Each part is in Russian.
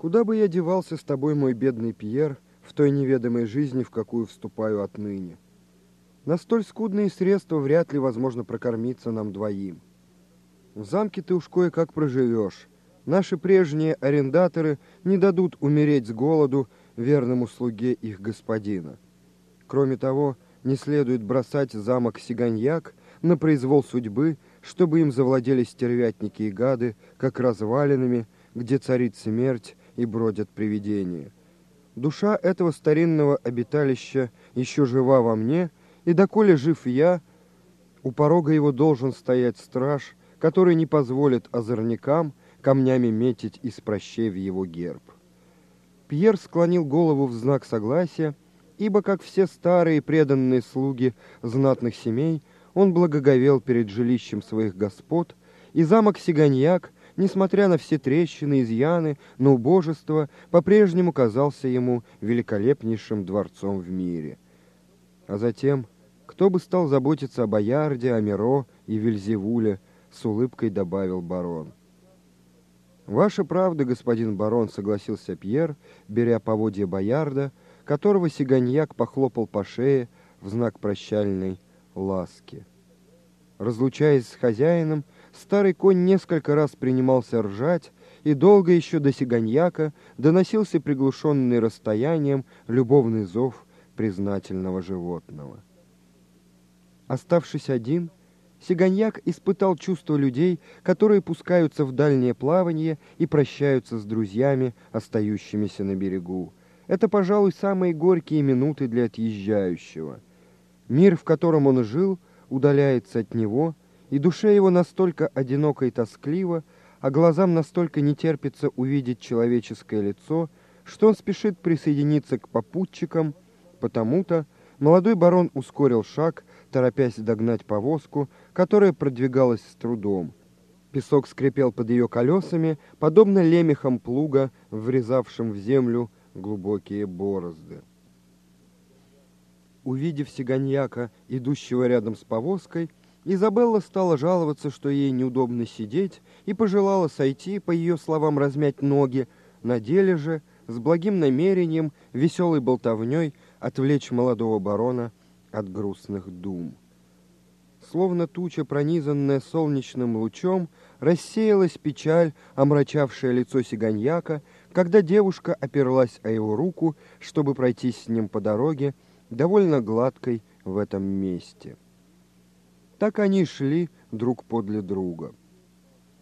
Куда бы я девался с тобой, мой бедный Пьер, в той неведомой жизни, в какую вступаю отныне? На столь скудные средства вряд ли возможно прокормиться нам двоим. В замке ты уж кое-как проживешь. Наши прежние арендаторы не дадут умереть с голоду верному слуге их господина. Кроме того, не следует бросать замок Сиганьяк на произвол судьбы, чтобы им завладели стервятники и гады, как развалинами, где царит смерть и бродят привидения. Душа этого старинного обиталища еще жива во мне, и доколе жив я, у порога его должен стоять страж, который не позволит озорникам камнями метить из прощей в его герб. Пьер склонил голову в знак согласия, ибо, как все старые преданные слуги знатных семей, он благоговел перед жилищем своих господ, и замок Сиганьяк, несмотря на все трещины, изъяны, на убожество, по-прежнему казался ему великолепнейшим дворцом в мире. А затем, кто бы стал заботиться о Боярде, о Миро и Вильзевуле, с улыбкой добавил барон. «Ваша правда, господин барон», — согласился Пьер, беря поводья Боярда, которого Сиганьяк похлопал по шее в знак прощальной ласки. Разлучаясь с хозяином, старый конь несколько раз принимался ржать, и долго еще до Сиганьяка доносился приглушенный расстоянием любовный зов признательного животного. Оставшись один, Сиганьяк испытал чувство людей, которые пускаются в дальнее плавание и прощаются с друзьями, остающимися на берегу. Это, пожалуй, самые горькие минуты для отъезжающего. Мир, в котором он жил, удаляется от него, и душе его настолько одиноко и тоскливо, а глазам настолько не терпится увидеть человеческое лицо, что он спешит присоединиться к попутчикам, потому-то молодой барон ускорил шаг, торопясь догнать повозку, которая продвигалась с трудом. Песок скрипел под ее колесами, подобно лемехам плуга, врезавшим в землю глубокие борозды. Увидев сиганьяка, идущего рядом с повозкой, Изабелла стала жаловаться, что ей неудобно сидеть, и пожелала сойти, по ее словам, размять ноги, на деле же, с благим намерением, веселой болтовней, отвлечь молодого барона от грустных дум. Словно туча, пронизанная солнечным лучом, рассеялась печаль, омрачавшая лицо сиганьяка, когда девушка оперлась о его руку, чтобы пройти с ним по дороге, довольно гладкой в этом месте. Так они шли друг подле друга.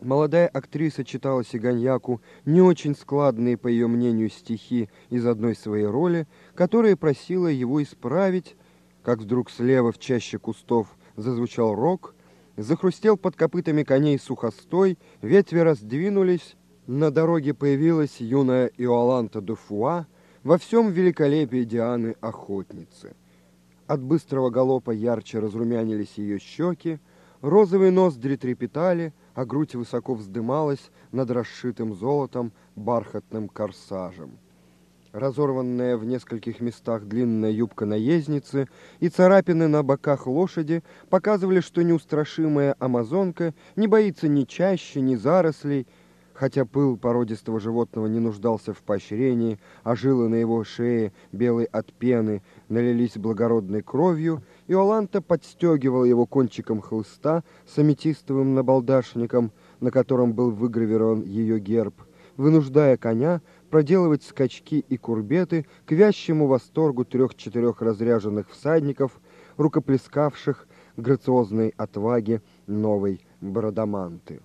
Молодая актриса читала Сиганьяку не очень складные, по ее мнению, стихи из одной своей роли, которая просила его исправить, как вдруг слева в чаще кустов зазвучал рог, захрустел под копытами коней сухостой, ветви раздвинулись, на дороге появилась юная Иоланта де Фуа во всем великолепии Дианы-охотницы. От быстрого галопа ярче разрумянились ее щеки, розовые ноздри трепетали, а грудь высоко вздымалась над расшитым золотом бархатным корсажем. Разорванная в нескольких местах длинная юбка наездницы и царапины на боках лошади показывали, что неустрашимая амазонка не боится ни чаще, ни зарослей, хотя пыл породистого животного не нуждался в поощрении, а жилы на его шее, белой от пены, налились благородной кровью, и Оланта подстегивал его кончиком хлыста с аметистовым набалдашником, на котором был выгравирован ее герб, вынуждая коня проделывать скачки и курбеты к вящему восторгу трех-четырех разряженных всадников, рукоплескавших грациозной отваге новой Бродоманты.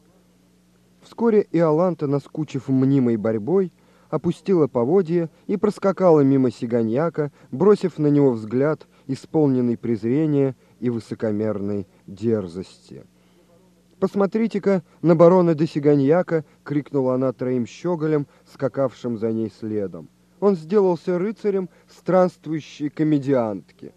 Вскоре Иоланта, наскучив мнимой борьбой, опустила поводья и проскакала мимо сиганьяка, бросив на него взгляд, исполненный презрения и высокомерной дерзости. «Посмотрите-ка на барона де Сиганьяка!» — крикнула она троим щеголям, скакавшим за ней следом. Он сделался рыцарем странствующей комедиантки.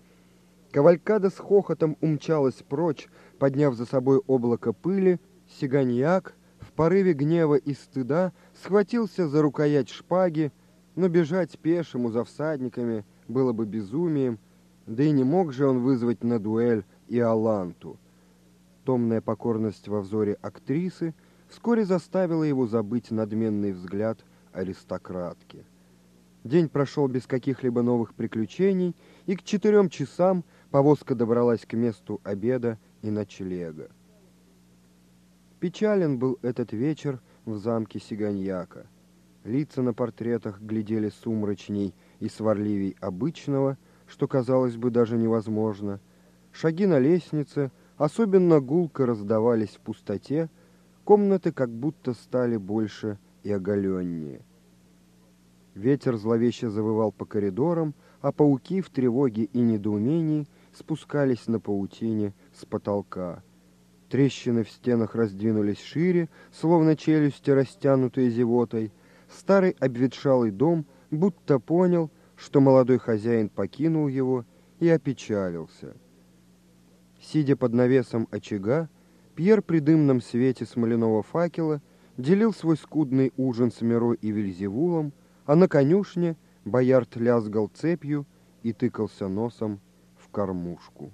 Кавалькада с хохотом умчалась прочь, подняв за собой облако пыли. Сиганьяк порыве гнева и стыда схватился за рукоять шпаги, но бежать пешему за всадниками было бы безумием, да и не мог же он вызвать на дуэль и Аланту. Томная покорность во взоре актрисы вскоре заставила его забыть надменный взгляд аристократки. День прошел без каких-либо новых приключений, и к четырем часам повозка добралась к месту обеда и ночлега. Печален был этот вечер в замке Сиганьяка. Лица на портретах глядели сумрачней и сварливей обычного, что, казалось бы, даже невозможно. Шаги на лестнице особенно гулко раздавались в пустоте, комнаты как будто стали больше и оголеннее. Ветер зловеще завывал по коридорам, а пауки в тревоге и недоумении спускались на паутине с потолка. Трещины в стенах раздвинулись шире, словно челюсти, растянутые зевотой. Старый обветшалый дом будто понял, что молодой хозяин покинул его и опечалился. Сидя под навесом очага, Пьер при дымном свете смоляного факела делил свой скудный ужин с Миро и Вильзевулом, а на конюшне боярд лязгал цепью и тыкался носом в кормушку.